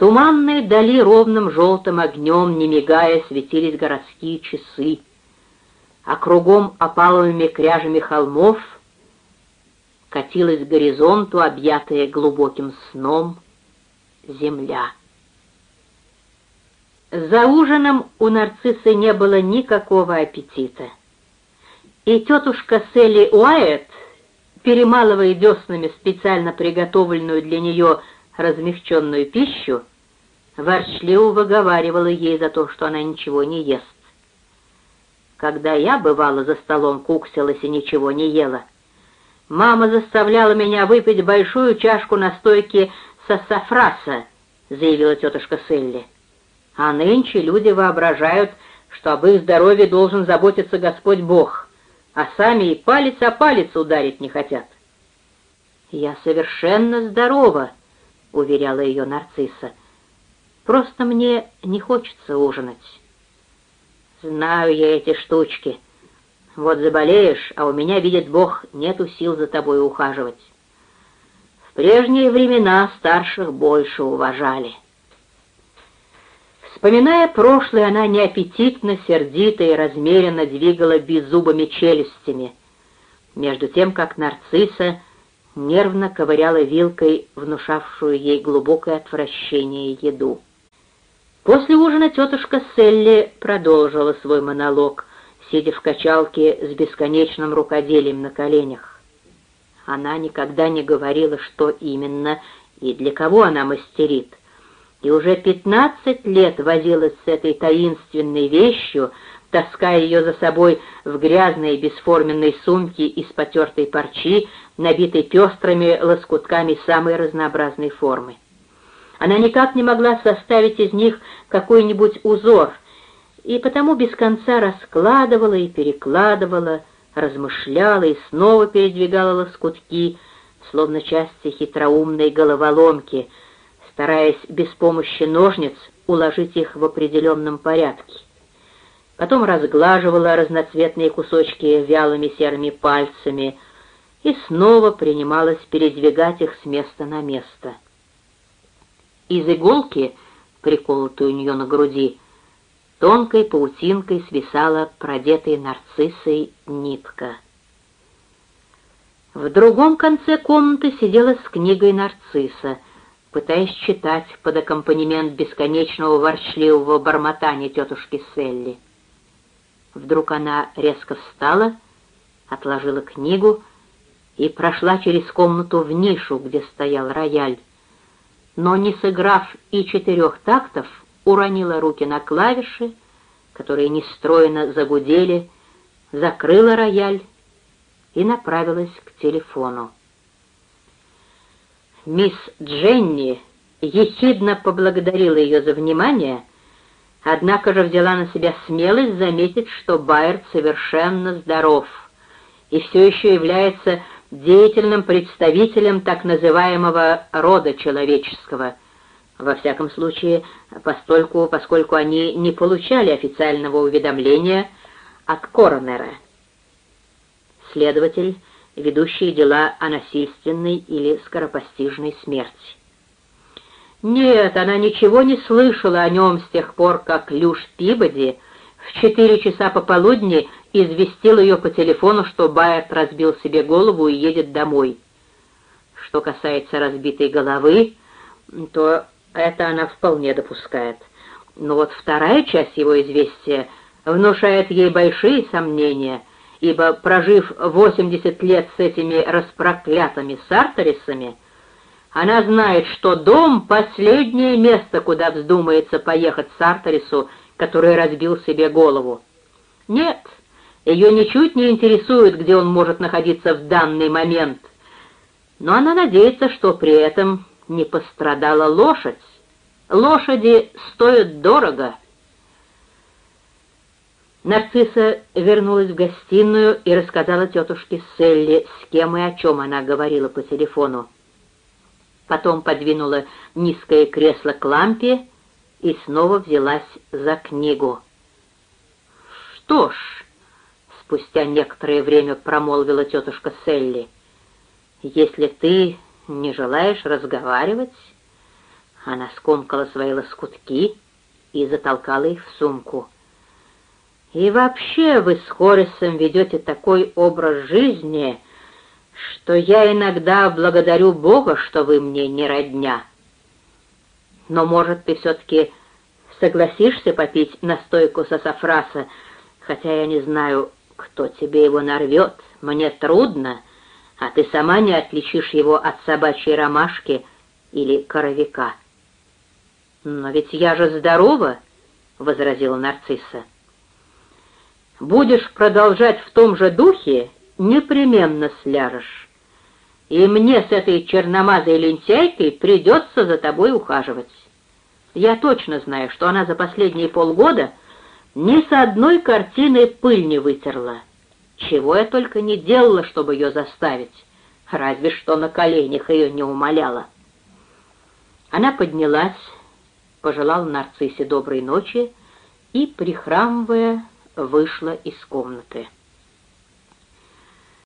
туманной дали ровным желтым огнем, не мигая, светились городские часы, а кругом опаловыми кряжами холмов катилась к горизонту, объятая глубоким сном, земля. За ужином у нарциссы не было никакого аппетита. И тетушка Селли Уайт, перемалывая деснами специально приготовленную для нее размягченную пищу, ворчливо выговаривала ей за то, что она ничего не ест. Когда я, бывала, за столом куксилась и ничего не ела, мама заставляла меня выпить большую чашку настойки сассафраса, заявила тетушка Селли. А нынче люди воображают, что об их здоровье должен заботиться Господь Бог, а сами и палец о палец ударить не хотят. «Я совершенно здорова», — уверяла ее нарцисса. «Просто мне не хочется ужинать». «Знаю я эти штучки. Вот заболеешь, а у меня, видит Бог, нету сил за тобой ухаживать». В прежние времена старших больше уважали. Вспоминая прошлое, она неаппетитно, сердито и размеренно двигала беззубыми челюстями, между тем, как нарцисса нервно ковыряла вилкой внушавшую ей глубокое отвращение еду. После ужина тетушка Селли продолжила свой монолог, сидя в качалке с бесконечным рукоделием на коленях. Она никогда не говорила, что именно и для кого она мастерит, и уже пятнадцать лет возилась с этой таинственной вещью, таская ее за собой в грязной бесформенной сумке из потертой парчи, набитой пестрыми лоскутками самой разнообразной формы. Она никак не могла составить из них какой-нибудь узор, и потому без конца раскладывала и перекладывала, размышляла и снова передвигала лоскутки, словно части хитроумной головоломки — стараясь без помощи ножниц уложить их в определенном порядке. Потом разглаживала разноцветные кусочки вялыми серыми пальцами и снова принималась передвигать их с места на место. Из иголки, приколотой у нее на груди, тонкой паутинкой свисала продетой нарциссой нитка. В другом конце комнаты сидела с книгой нарцисса — пытаясь читать под аккомпанемент бесконечного ворчливого бормотания тетушки Селли. Вдруг она резко встала, отложила книгу и прошла через комнату в нишу, где стоял рояль. Но, не сыграв и четырех тактов, уронила руки на клавиши, которые нестройно загудели, закрыла рояль и направилась к телефону. Мисс Дженни ехидно поблагодарила ее за внимание, однако же взяла на себя смелость заметить, что Байерд совершенно здоров и все еще является деятельным представителем так называемого рода человеческого, во всяком случае, постольку, поскольку они не получали официального уведомления от коронера. Следователь ведущие дела о насильственной или скоропостижной смерти. Нет, она ничего не слышала о нем с тех пор, как Люш Пибоди в четыре часа пополудни известил ее по телефону, что Байерт разбил себе голову и едет домой. Что касается разбитой головы, то это она вполне допускает. Но вот вторая часть его известия внушает ей большие сомнения — ибо, прожив 80 лет с этими распроклятыми сарторисами, она знает, что дом — последнее место, куда вздумается поехать Сарторису, который разбил себе голову. Нет, ее ничуть не интересует, где он может находиться в данный момент, но она надеется, что при этом не пострадала лошадь. Лошади стоят дорого — Нарцисса вернулась в гостиную и рассказала тетушке Селли, с кем и о чем она говорила по телефону. Потом подвинула низкое кресло к лампе и снова взялась за книгу. «Что ж», — спустя некоторое время промолвила тетушка Селли, — «если ты не желаешь разговаривать, Она скомкала свои лоскутки и затолкала их в сумку. «И вообще вы с Хорисом ведете такой образ жизни, что я иногда благодарю Бога, что вы мне не родня. Но, может, ты все-таки согласишься попить настойку сасафраса, хотя я не знаю, кто тебе его нарвет, мне трудно, а ты сама не отличишь его от собачьей ромашки или коровика». «Но ведь я же здорова», — возразила нарцисса. «Будешь продолжать в том же духе, непременно сляжешь. И мне с этой черномазой лентяйкой придется за тобой ухаживать. Я точно знаю, что она за последние полгода ни с одной картины пыль не вытерла. Чего я только не делала, чтобы ее заставить, разве что на коленях ее не умоляла». Она поднялась, пожелал нарциссе доброй ночи и, прихрамывая, вышла из комнаты.